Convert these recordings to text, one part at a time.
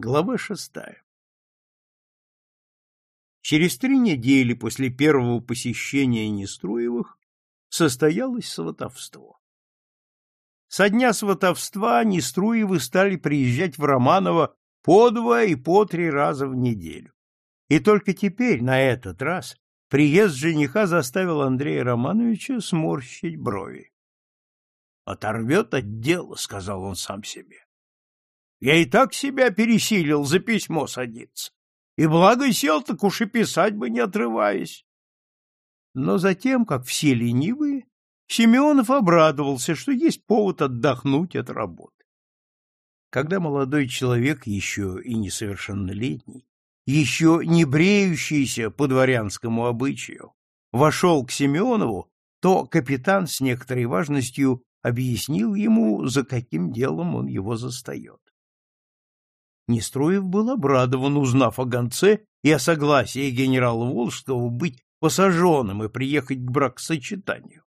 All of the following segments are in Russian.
Глава шестая. Через три недели после первого посещения Неструевых состоялось сватовство. Со дня сватовства Неструевы стали приезжать в Романово по два и по три раза в неделю. И только теперь, на этот раз, приезд жениха заставил Андрея Романовича сморщить брови. «Оторвет от дела», — сказал он сам себе. Я и так себя пересилил за письмо садиться. И благо сел, так уж и писать бы не отрываясь. Но затем, как все ленивые, Семенов обрадовался, что есть повод отдохнуть от работы. Когда молодой человек, еще и несовершеннолетний, еще не бреющийся по дворянскому обычаю, вошел к Семенову, то капитан с некоторой важностью объяснил ему, за каким делом он его застает. Нестроев был обрадован, узнав о гонце и о согласии генерала Волжского быть посаженным и приехать к бракосочетанию.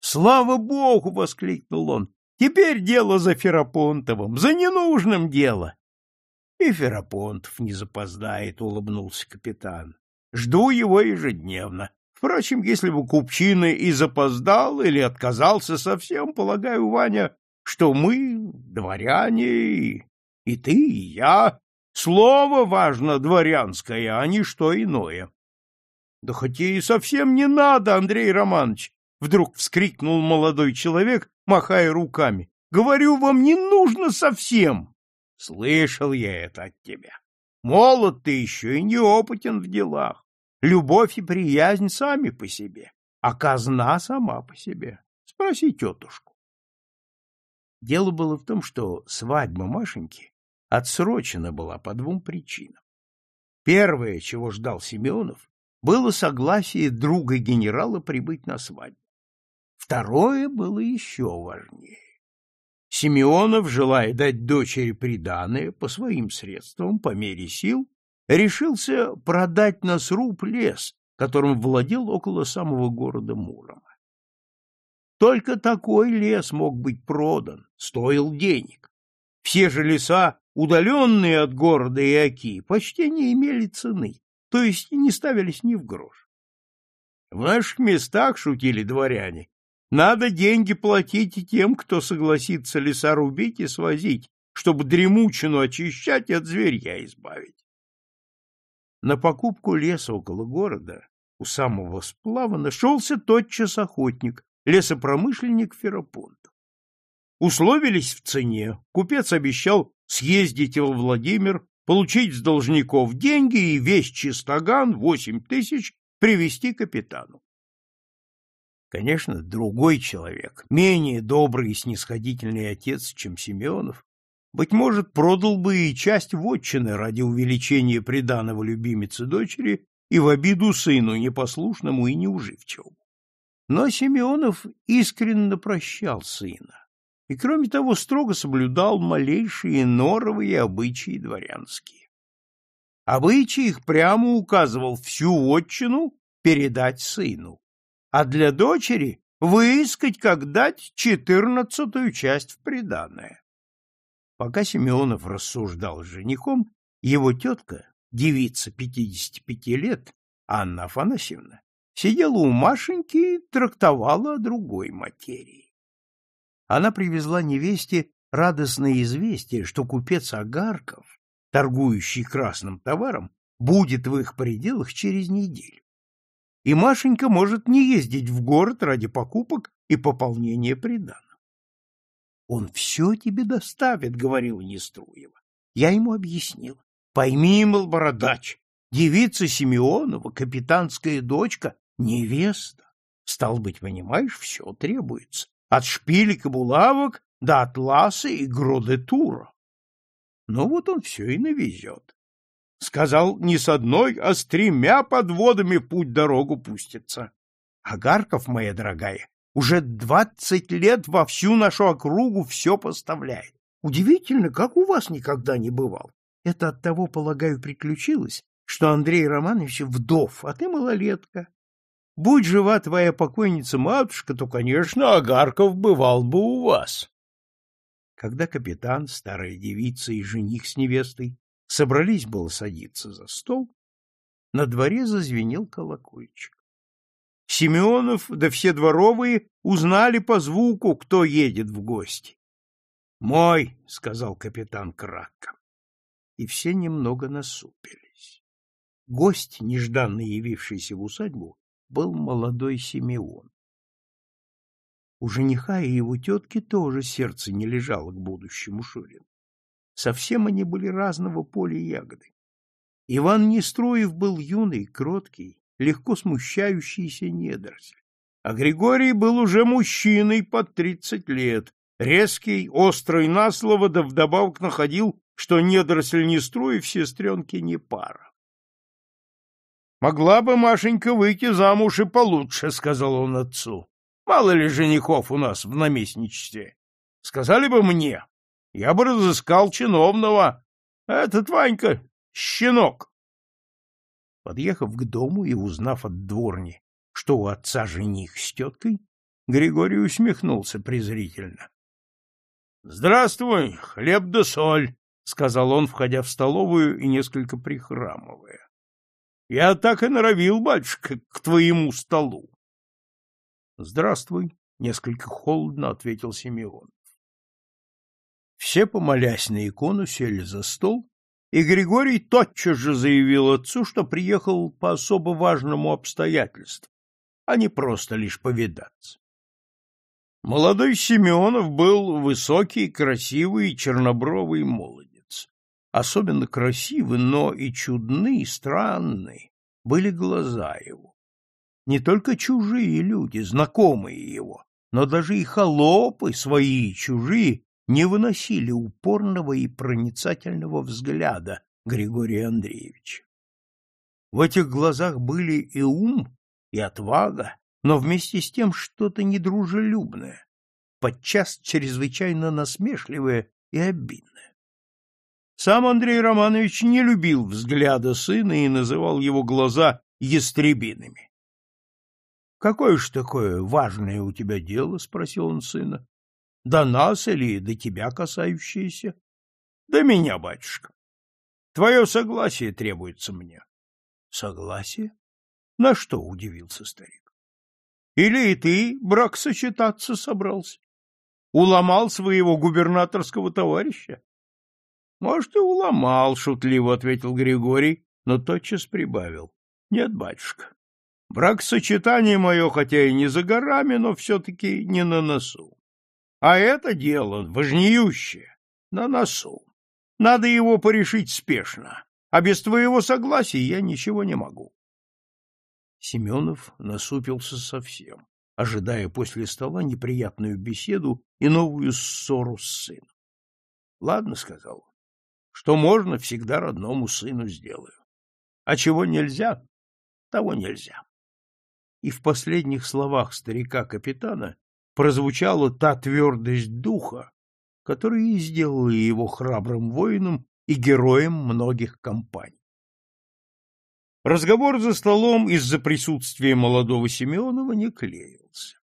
«Слава Богу!» — воскликнул он. «Теперь дело за Ферапонтовым, за ненужным дело!» «И Ферапонтов не запоздает», — улыбнулся капитан. «Жду его ежедневно. Впрочем, если бы Купчина и запоздал или отказался совсем, полагаю, Ваня, что мы, дворяне, и ты, и я. Слово важно дворянское, а не что иное. — Да хоть и совсем не надо, Андрей Романович! — вдруг вскрикнул молодой человек, махая руками. — Говорю вам, не нужно совсем! Слышал я это от тебя. Молод ты еще и неопытен в делах. Любовь и приязнь сами по себе, а казна сама по себе. Спроси тетушку. Дело было в том, что свадьба Машеньки отсрочена была по двум причинам. Первое, чего ждал Семенов, было согласие друга генерала прибыть на свадьбу. Второе было еще важнее. Семенов, желая дать дочери приданое по своим средствам, по мере сил, решился продать на сруб лес, которым владел около самого города Мурома. Только такой лес мог быть продан, стоил денег. Все же леса удаленные от города и оки, почти не имели цены, то есть не ставились ни в грош. В наших местах, шутили дворяне, надо деньги платить и тем, кто согласится леса рубить и свозить, чтобы дремучину очищать и от зверья избавить. На покупку леса около города, у самого сплава, нашелся тотчас охотник, лесопромышленник Ферапонтов. Условились в цене, купец обещал съездить во Владимир, получить с должников деньги и весь чистоган, восемь тысяч, привести капитану. Конечно, другой человек, менее добрый и снисходительный отец, чем Семенов, быть может, продал бы и часть вотчины ради увеличения приданого любимицы дочери и в обиду сыну непослушному и неуживчивому. Но Семенов искренне прощал сына и, кроме того, строго соблюдал малейшие норовые обычаи дворянские. Обычай их прямо указывал всю отчину передать сыну, а для дочери выискать, как дать четырнадцатую часть в приданое. Пока Семенов рассуждал с женихом, его тетка, девица пятидесяти пяти лет, Анна Афанасьевна, сидела у Машеньки и трактовала о другой материи она привезла невесте радостное известие, что купец Агарков, торгующий красным товаром, будет в их пределах через неделю. И Машенька может не ездить в город ради покупок и пополнения приданого. Он все тебе доставит, говорил Неструева. Я ему объяснил. Пойми, мол, бородач, девица Симеонова, капитанская дочка, невеста. Стал быть, понимаешь, все требуется от шпилек и булавок до атласа и гродетура. Ну вот он все и навезет. Сказал, не с одной, а с тремя подводами путь-дорогу пустится. Агарков, моя дорогая, уже двадцать лет во всю нашу округу все поставляет. Удивительно, как у вас никогда не бывал. Это от того, полагаю, приключилось, что Андрей Романович вдов, а ты малолетка. Будь жива твоя покойница-матушка, то, конечно, Агарков бывал бы у вас. Когда капитан, старая девица и жених с невестой Собрались было садиться за стол, на дворе зазвенел колокольчик. Семенов да все дворовые узнали по звуку, кто едет в гости. «Мой», — сказал капитан кратко. И все немного насупились. Гость, нежданно явившийся в усадьбу, был молодой Симеон. У жениха и его тетки тоже сердце не лежало к будущему Шурину. Совсем они были разного поля ягоды. Иван Нестроев был юный, кроткий, легко смущающийся недоросль. А Григорий был уже мужчиной под тридцать лет, резкий, острый на слово, да вдобавок находил, что недоросль Нестроев сестренке не пара. «Могла бы Машенька выйти замуж и получше», — сказал он отцу. «Мало ли женихов у нас в наместничестве. Сказали бы мне, я бы разыскал чиновного. Этот Ванька — щенок. Подъехав к дому и узнав от дворни, что у отца жених с теткой, Григорий усмехнулся презрительно. — Здравствуй, хлеб да соль, — сказал он, входя в столовую и несколько прихрамывая. — Я так и норовил, батюшка, к твоему столу. — Здравствуй, — несколько холодно ответил Симеон. Все, помолясь на икону, сели за стол, и Григорий тотчас же заявил отцу, что приехал по особо важному обстоятельству, а не просто лишь повидаться. Молодой Семенов был высокий, красивый, чернобровый молодец. Особенно красивы, но и чудны, странны были глаза его. Не только чужие люди, знакомые его, но даже и холопы свои чужие не выносили упорного и проницательного взгляда Григория Андреевича. В этих глазах были и ум, и отвага, но вместе с тем что-то недружелюбное, подчас чрезвычайно насмешливое и обидное. Сам Андрей Романович не любил взгляда сына и называл его глаза ястребиными. — Какое ж такое важное у тебя дело? — спросил он сына. До нас или до тебя касающиеся? До меня, батюшка. Твое согласие требуется мне. Согласие? На что удивился старик? Или и ты брак сочетаться собрался? Уломал своего губернаторского товарища? Может, и уломал, шутливо ответил Григорий, но тотчас прибавил. Нет, батюшка, брак-сочетание мое, хотя и не за горами, но все-таки не на носу. А это дело важнеющее, на носу. Надо его порешить спешно, а без твоего согласия я ничего не могу. Семенов насупился совсем, ожидая после стола неприятную беседу и новую ссору с сыном. — Ладно, — сказал что можно, всегда родному сыну сделаю. А чего нельзя, того нельзя. И в последних словах старика-капитана прозвучала та твердость духа, которая и сделала его храбрым воином и героем многих кампаний. Разговор за столом из-за присутствия молодого Семенова не клеился.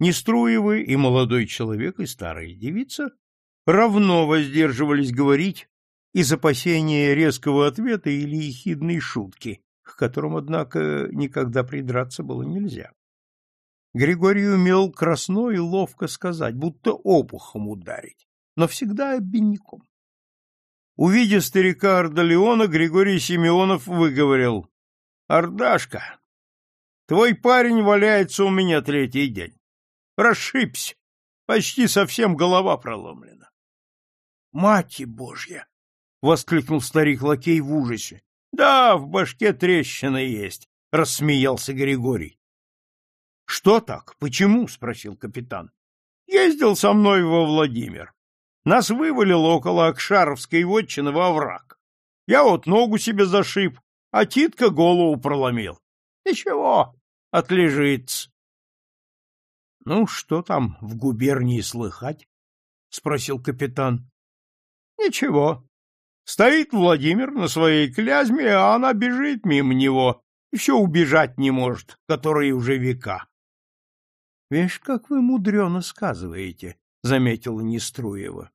Неструевы и молодой человек, и старая девица равно воздерживались говорить из опасения резкого ответа или ехидной шутки, к которым, однако, никогда придраться было нельзя. Григорий умел красно и ловко сказать, будто опухом ударить, но всегда обиняком. Увидя старика Ардалиона, Григорий Симеонов выговорил. — Ардашка, твой парень валяется у меня третий день. Расшибся, почти совсем голова проломлена. — Мать Божья! — воскликнул старик-лакей в ужасе. — Да, в башке трещина есть, — рассмеялся Григорий. Что так? Почему? спросил капитан. Ездил со мной во Владимир. Нас вывалило около Акшаровской вотчины во враг. Я вот ногу себе зашиб, а Титка голову проломил. Ничего, отлежится. — Ну, что там в губернии слыхать? — спросил капитан. — Ничего. Стоит Владимир на своей клязьме, а она бежит мимо него все убежать не может, которые уже века. — Вишь, как вы мудрено сказываете, — заметила Неструева.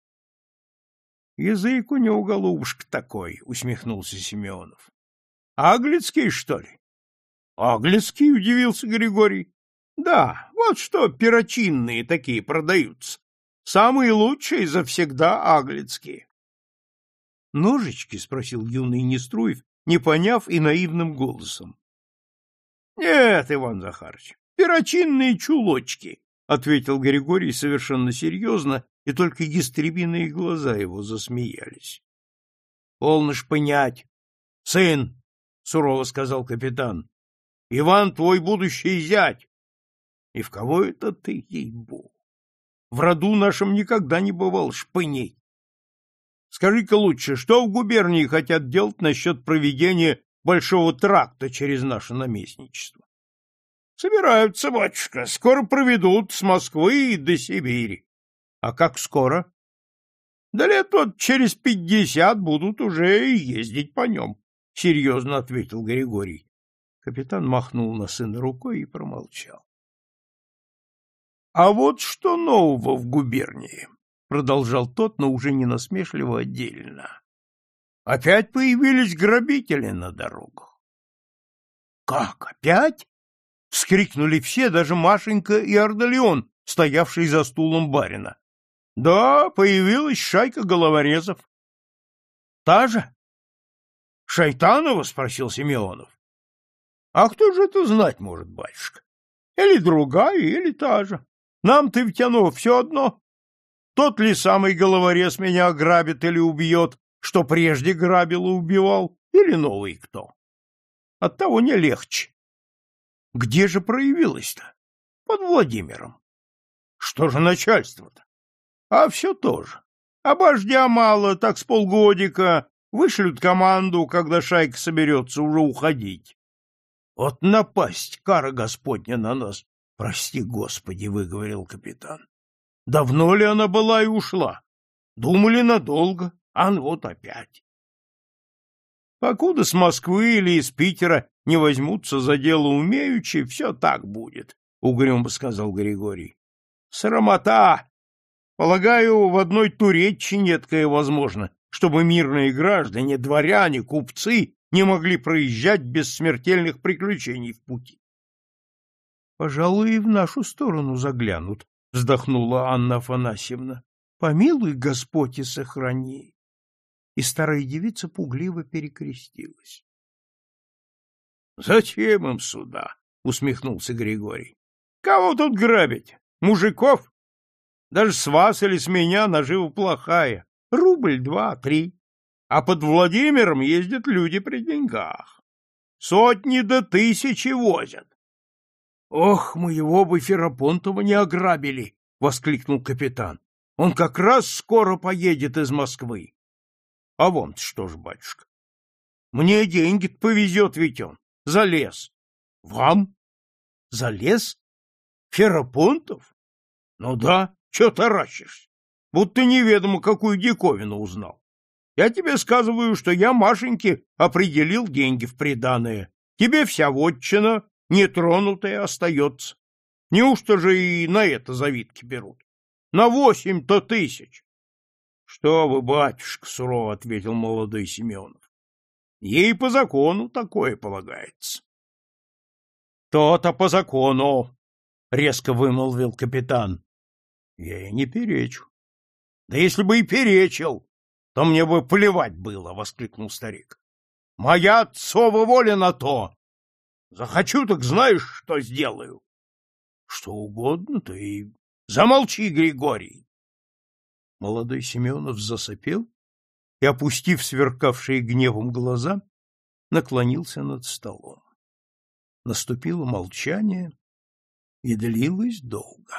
— Язык у него, голубушка, такой, — усмехнулся Семенов. — Аглицкий, что ли? — Аглицкий, — удивился Григорий. — Да, вот что перочинные такие продаются. Самые лучшие завсегда аглицкие. — Ножички? — спросил юный Неструев, не поняв и наивным голосом. — Нет, Иван Захарович, перочинные чулочки, — ответил Григорий совершенно серьезно, и только ястребиные глаза его засмеялись. — Полнош понять. — Сын, — сурово сказал капитан, — Иван твой будущий зять. — И в кого это ты, ей-богу? В роду нашем никогда не бывал шпыней. Скажи-ка лучше, что в губернии хотят делать насчет проведения большого тракта через наше наместничество? Собираются, батюшка, скоро проведут с Москвы и до Сибири. А как скоро? Да лет вот через пятьдесят будут уже ездить по нем, — серьезно ответил Григорий. Капитан махнул на сына рукой и промолчал. — А вот что нового в губернии? — продолжал тот, но уже не насмешливо отдельно. — Опять появились грабители на дорогах. — Как, опять? — вскрикнули все, даже Машенька и Ардалион, стоявший за стулом барина. — Да, появилась шайка головорезов. — Та же? — Шайтанова? — спросил Симеонов. — А кто же это знать может, батюшка? Или другая, или та же. Нам-то ведь оно все одно. Тот ли самый головорез меня ограбит или убьет, что прежде грабил и убивал, или новый кто? Оттого не легче. Где же проявилось-то? Под Владимиром. Что же начальство-то? А все то же. Обождя мало, так с полгодика, вышлют команду, когда шайка соберется уже уходить. Вот напасть, кара Господня на нас. Прости, Господи, выговорил капитан. Давно ли она была и ушла? Думали надолго, а вот опять. Покуда с Москвы или из Питера не возьмутся за дело умеючи, все так будет, — угрюмо сказал Григорий. — Срамота! Полагаю, в одной Туреччине эткое возможно, чтобы мирные граждане, дворяне, купцы не могли проезжать без смертельных приключений в пути. — Пожалуй, и в нашу сторону заглянут, — вздохнула Анна Афанасьевна. — Помилуй, Господь, и сохрани. И старая девица пугливо перекрестилась. — Зачем им сюда? — усмехнулся Григорий. — Кого тут грабить? Мужиков? Даже с вас или с меня нажива плохая. Рубль, два, три. А под Владимиром ездят люди при деньгах. Сотни до тысячи возят. — Ох, мы его бы Ферапонтова не ограбили! — воскликнул капитан. — Он как раз скоро поедет из Москвы. — А вам что ж, батюшка? — Мне деньги повезет ведь он. За лес. — Вам? — За лес? Ферапонтов? — Ну да, что таращишься? Будто неведомо, какую диковину узнал. Я тебе сказываю, что я Машеньке определил деньги в приданое. Тебе вся вотчина, нетронутая остается. Неужто же и на это завидки берут? На восемь-то тысяч. — Что вы, батюшка, — сурово ответил молодой Семенов. — Ей по закону такое полагается. То — То-то по закону, — резко вымолвил капитан. — Я и не перечу. — Да если бы и перечил, то мне бы плевать было, — воскликнул старик. — Моя отцова воля на то, Захочу, так знаешь, что сделаю. Что угодно ты. Замолчи, Григорий. Молодой Семенов засопел и, опустив сверкавшие гневом глаза, наклонился над столом. Наступило молчание и длилось долго.